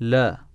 لا.